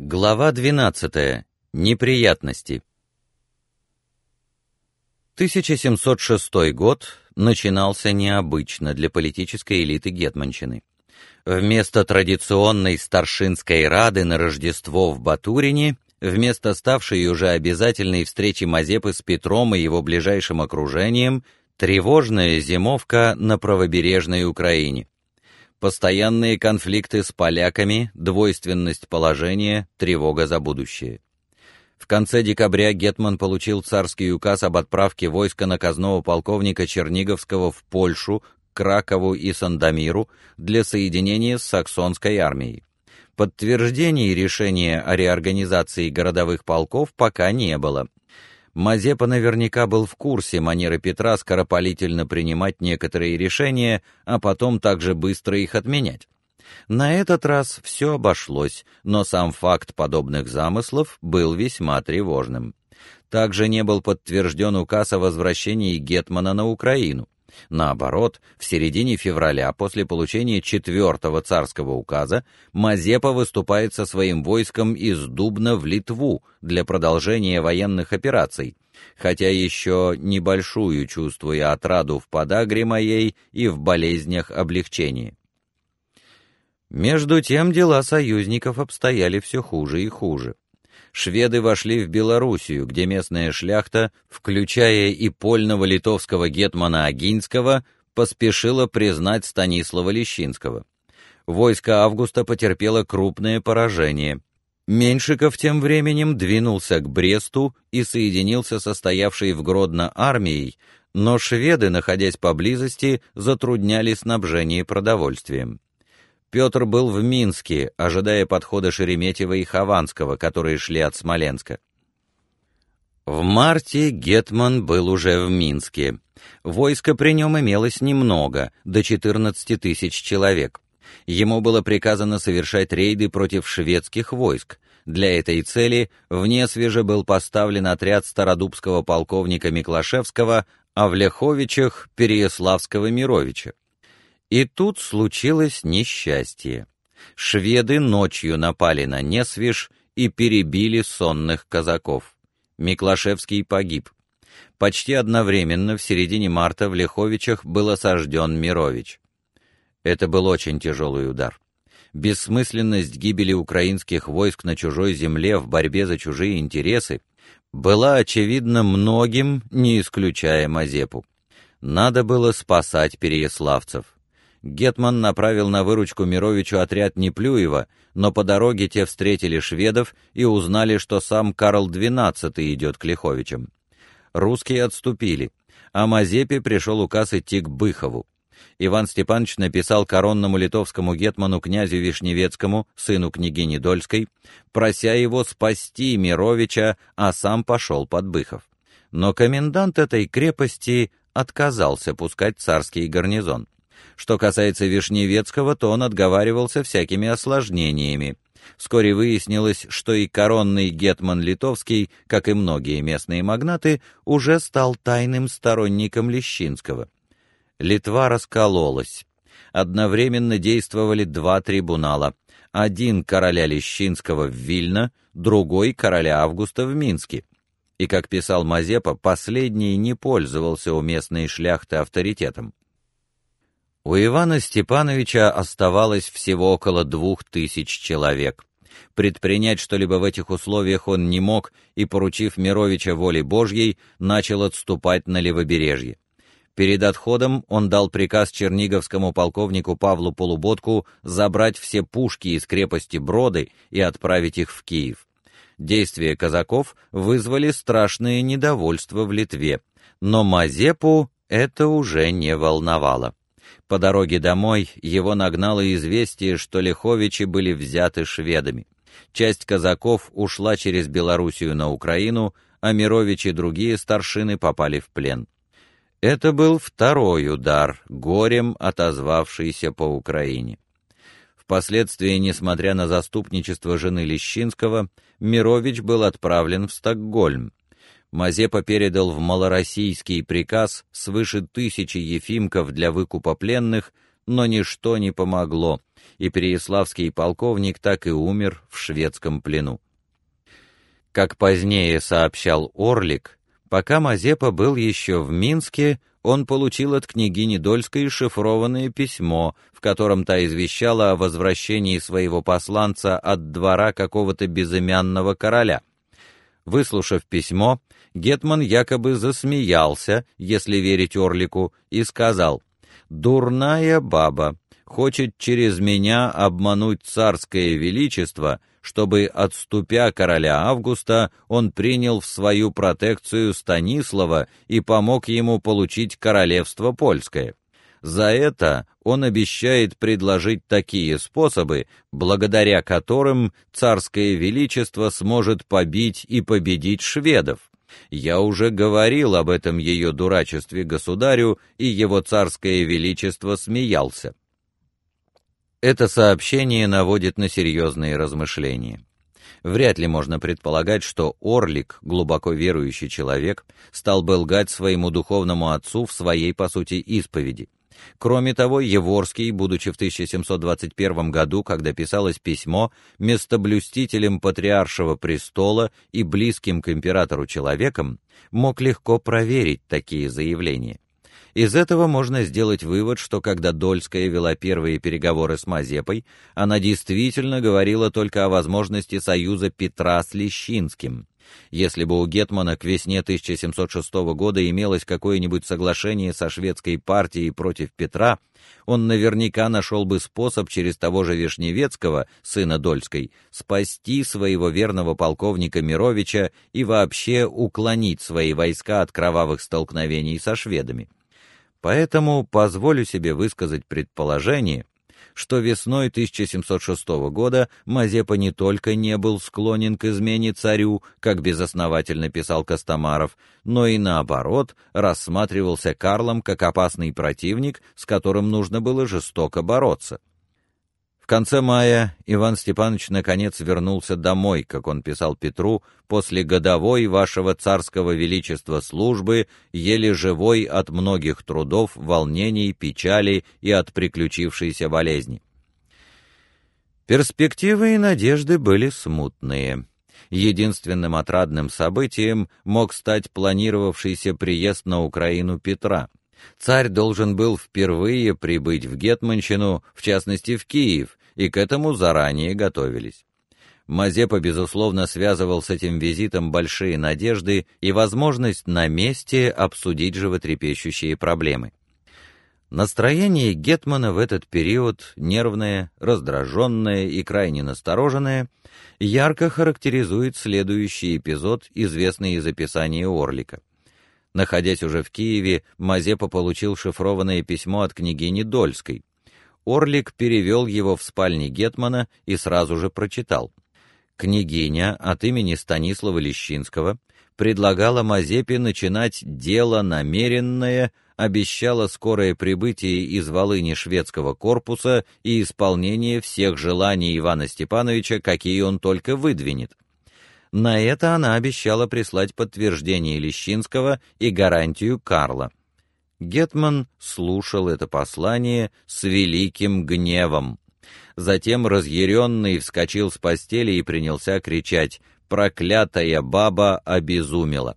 Глава 12. Неприятности. 1706 год начинался необычно для политической элиты гетманщины. Вместо традиционной старшинской рады на Рождество в Батурине, вместо ставшей уже обязательной встречи Мазепы с Петром и его ближайшим окружением, тревожная зимовка на правобережной Украине постоянные конфликты с поляками, двойственность положения, тревога за будущее. В конце декабря гетман получил царский указ об отправке войска наказного полковника Черниговского в Польшу, Кракову и Сандомиру для соединения с саксонской армией. Подтверждений решения о реорганизации городовых полков пока не было. Мазепа наверняка был в курсе манеры Петра скоропалительно принимать некоторые решения, а потом также быстро их отменять. На этот раз все обошлось, но сам факт подобных замыслов был весьма тревожным. Также не был подтвержден указ о возвращении гетмана на Украину. Наоборот, в середине февраля, после получения четвертого царского указа, Мазепа выступает со своим войском из Дубна в Литву для продолжения военных операций, хотя еще небольшую чувствуя отраду в подагре моей и в болезнях облегчения. Между тем дела союзников обстояли все хуже и хуже шведы вошли в Белоруссию, где местная шляхта, включая и польного литовского гетмана Агинского, поспешила признать Станислава Лещинского. Войско Августа потерпело крупное поражение. Меньшиков тем временем двинулся к Бресту и соединился со стоявшей в Гродно армией, но шведы, находясь поблизости, затрудняли снабжение продовольствием. Петр был в Минске, ожидая подхода Шереметьева и Хованского, которые шли от Смоленска. В марте гетман был уже в Минске. Войска при нем имелось немного, до 14 тысяч человек. Ему было приказано совершать рейды против шведских войск. Для этой цели вне свеже был поставлен отряд стародубского полковника Миклашевского, а в Ляховичах Переяславского Мировича. И тут случилось несчастье. Шведы ночью напали на Несвиж и перебили сонных казаков. Миклашевский погиб. Почти одновременно в середине марта в Леховичах был осажден Мирович. Это был очень тяжелый удар. Бессмысленность гибели украинских войск на чужой земле в борьбе за чужие интересы была очевидна многим, не исключая Мазепу. Надо было спасать переяславцев. Гетман направил на выручку Мировичу отряд Неплюева, но по дороге те встретили шведов и узнали, что сам Карл XII идет к Лиховичам. Русские отступили, а Мазепе пришел указ идти к Быхову. Иван Степанович написал коронному литовскому гетману князю Вишневецкому, сыну княгини Дольской, прося его спасти Мировича, а сам пошел под Быхов. Но комендант этой крепости отказался пускать царский гарнизон. Что касается Вишневецкого, то он отговаривался всякими осложнениями. Вскоре выяснилось, что и коронный гетман Литовский, как и многие местные магнаты, уже стал тайным сторонником Лещинского. Литва раскололась. Одновременно действовали два трибунала. Один короля Лещинского в Вильно, другой короля Августа в Минске. И, как писал Мазепа, последний не пользовался у местной шляхты авторитетом. У Ивана Степановича оставалось всего около двух тысяч человек. Предпринять что-либо в этих условиях он не мог и, поручив Мировича воле Божьей, начал отступать на левобережье. Перед отходом он дал приказ черниговскому полковнику Павлу Полуботку забрать все пушки из крепости Броды и отправить их в Киев. Действия казаков вызвали страшное недовольство в Литве, но Мазепу это уже не волновало. По дороге домой его нагнало известие, что Лиховичи были взяты шведами. Часть казаков ушла через Белоруссию на Украину, а Мирович и другие старшины попали в плен. Это был второй удар, горем отозвавшийся по Украине. Впоследствии, несмотря на заступничество жены Лещинского, Мирович был отправлен в Стокгольм. Мазепа передал в малороссийский приказ свыше тысячи ефимков для выкупа пленных, но ничто не помогло, и Переяславский полковник так и умер в шведском плену. Как позднее сообщал Орлик, пока Мазепа был еще в Минске, он получил от княгини Дольской шифрованное письмо, в котором та извещала о возвращении своего посланца от двора какого-то безымянного короля. Выслушав письмо, гетман якобы засмеялся, если верить Орлику, и сказал: "Дурная баба хочет через меня обмануть царское величество, чтобы отступя короля Августа, он принял в свою протекцию Станислава и помог ему получить королевство польское. За это он обещает предложить такие способы, благодаря которым царское величество сможет побить и победить шведов. Я уже говорил об этом ее дурачестве государю, и его царское величество смеялся. Это сообщение наводит на серьезные размышления. Вряд ли можно предполагать, что Орлик, глубоко верующий человек, стал бы лгать своему духовному отцу в своей по сути исповеди. Кроме того, Еворский, будучи в 1721 году, когда писалось письмо, местоблюстителем патриаршего престола и близким к императору человеком, мог легко проверить такие заявления. Из этого можно сделать вывод, что когда Дольская вела первые переговоры с Мазепой, она действительно говорила только о возможности союза Петра с Лещинским. Если бы у гетмана к весне 1706 года имелось какое-нибудь соглашение со шведской партией против Петра, он наверняка нашел бы способ через того же Вишневецкого, сына Дольской, спасти своего верного полковника Мировича и вообще уклонить свои войска от кровавых столкновений со шведами. Поэтому позволю себе высказать предположение, что весной 1706 года Мазепа не только не был склонен к измене царю, как безосновательно писал Костомаров, но и наоборот рассматривался Карлом как опасный противник, с которым нужно было жестоко бороться конце мая Иван Степанович наконец вернулся домой, как он писал Петру, после годовой вашего царского величества службы, еле живой от многих трудов, волнений, печали и от приключившейся болезни. Перспективы и надежды были смутные. Единственным отрадным событием мог стать планировавшийся приезд на Украину Петра. Царь должен был впервые прибыть в Гетманщину, в частности в Киев, и к этому заранее готовились. Мазепа безусловно связывал с этим визитом большие надежды и возможность на месте обсудить животрепещущие проблемы. Настроение гетмана в этот период нервное, раздраженное и крайне настороженное ярко характеризует следующий эпизод, известный из описания Орлика. Находясь уже в Киеве, Мазепа получил шифрованное письмо от княгини Дольской. Орлик перевел его в спальне гетмана и сразу же прочитал. Княгиня от имени Станислава Лещинского предлагала Мазепе начинать дело намеренное, обещала скорое прибытие из Волыни шведского корпуса и исполнение всех желаний Ивана Степановича, какие он только выдвинет. На это она обещала прислать подтверждение Лещинского и гарантию Карла. Гетман слушал это послание с великим гневом. Затем разъяренный вскочил с постели и принялся кричать: "Проклятая баба обезумела!"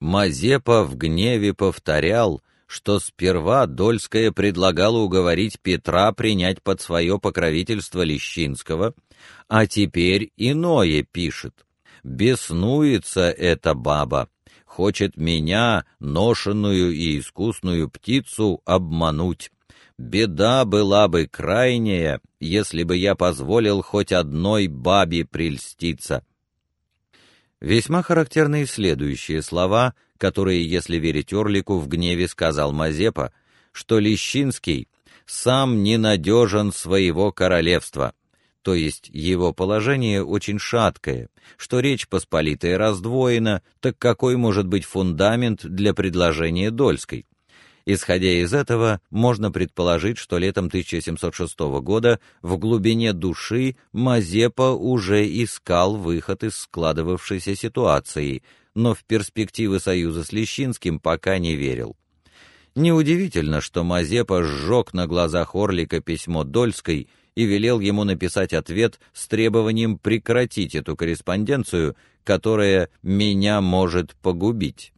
Мазепа в гневе повторял, что сперва Дольская предлагала уговорить Петра принять под свое покровительство Лещинского, а теперь иное пишет: "Беснуется эта баба, хочет меня, ношенную и искусную птицу, обмануть. Беда была бы крайняя, если бы я позволил хоть одной бабе прельститься. Весьма характерны следующие слова, которые, если верить Орлику, в гневе сказал Мазепа, что Лещинский сам ненадежен своего королевства то есть его положение очень шаткое, что речь посполитая раздвоена, так какой может быть фундамент для предложения Дольской? Исходя из этого, можно предположить, что летом 1706 года в глубине души Мазепа уже искал выход из складывавшейся ситуации, но в перспективы союза с Лещинским пока не верил. Неудивительно, что Мазепа сжег на глазах Орлика письмо Дольской и велел ему написать ответ с требованием прекратить эту корреспонденцию, которая меня может погубить.